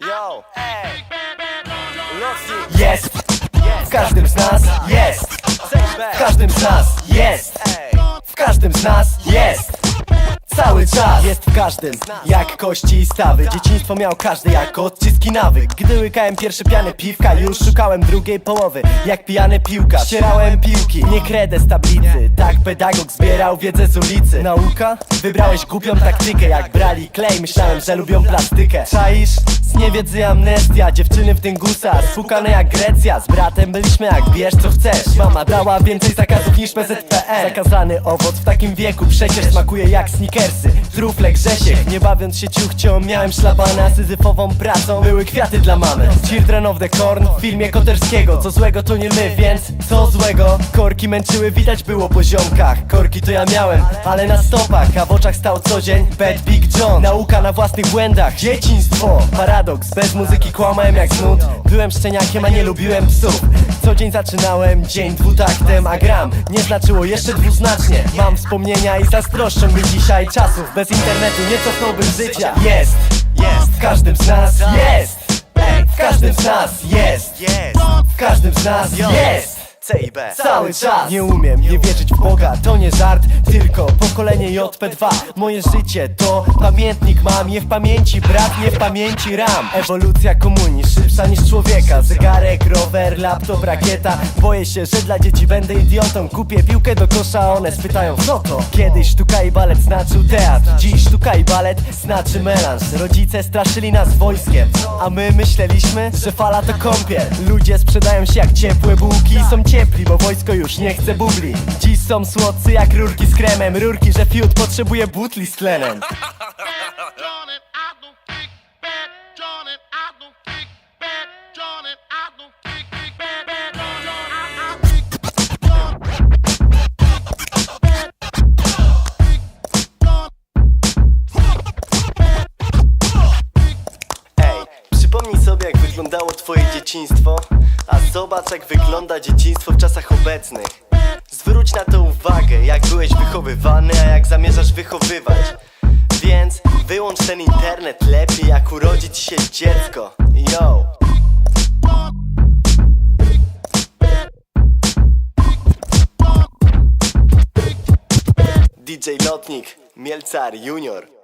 Yo, ej, Jest, w każdym z nas jest, w każdym z nas jest, w każdym z nas jest. Cały czas jest w każdym, jak kości i stawy. Dzieciństwo miał każdy jak odciski nawyk. Gdy łykałem pierwsze piany piwka Już szukałem drugiej połowy, jak pijany piłkarz. Ścierałem piłki, nie kredę z tablicy. Tak pedagog zbierał wiedzę z ulicy. Nauka? Wybrałeś głupią taktykę. Jak brali klej, myślałem, że lubią plastykę. Czaisz? Z niewiedzy amnestia. Dziewczyny w dyngusa, spukane jak Grecja. Z bratem byliśmy jak bierz co chcesz. Mama dała więcej zakazów niż PZPR Zakazany owoc w takim wieku przecież smakuje jak sneakersy. Trufle grzesiek, nie bawiąc się ciuchcią Miałem szlabana syzyfową pracą. Były kwiaty dla mamy. Children of the Corn w filmie Koterskiego. Co złego to nie my, więc co złego? Korki męczyły, widać było po ziomkach. Korki to ja miałem, ale na stopach A w oczach stał co dzień Bad Big Nauka na własnych błędach. Dzieciństwo, paradoks. Bez muzyki kłamałem jak znud Byłem szczeniakiem, a nie lubiłem psów. Co dzień zaczynałem dzień dwutaktem A gram. Nie znaczyło jeszcze dwuznacznie. Mam wspomnienia i zazdroszczą mi dzisiaj czasów Bez internetu nie cofnąłbym życia. Jest, jest, w każdym z nas jest. W każdym z nas jest, W każdym z nas jest CIB, Cały czas. Nie umiem nie wierzyć w Boga, to nie żart Tylko pokolenie JP2 Moje życie to pamiętnik mam Nie w pamięci brat, nie w pamięci ram. Ewolucja komunii szybsza niż człowieka. Zegarek, rower, laptop, rakieta. Boję się, że dla dzieci będę idiotą. Kupię piłkę do kosza, a one spytają co to? Kiedyś sztuka i balet znaczył teatr Dziś sztuka i balet znaczy melanż. Rodzice straszyli nas wojskiem A my myśleliśmy, że fala to kąpiel. Ludzie sprzedają się jak ciepłe bułki i Są ciepli, bo wojsko już nie chce bubli. Dziś są słodcy jak rurki z kremem. Rurki, że fiut potrzebuje butli z tlenem. Ej, przypomnij sobie jak wyglądało twoje dzieciństwo zobacz jak wygląda dzieciństwo w czasach obecnych. Zwróć na to uwagę, jak byłeś wychowywany, a jak zamierzasz wychowywać. Więc wyłącz ten internet lepiej, jak urodzi ci się dziecko. Yo! DJ Lotnik, Mielcar Junior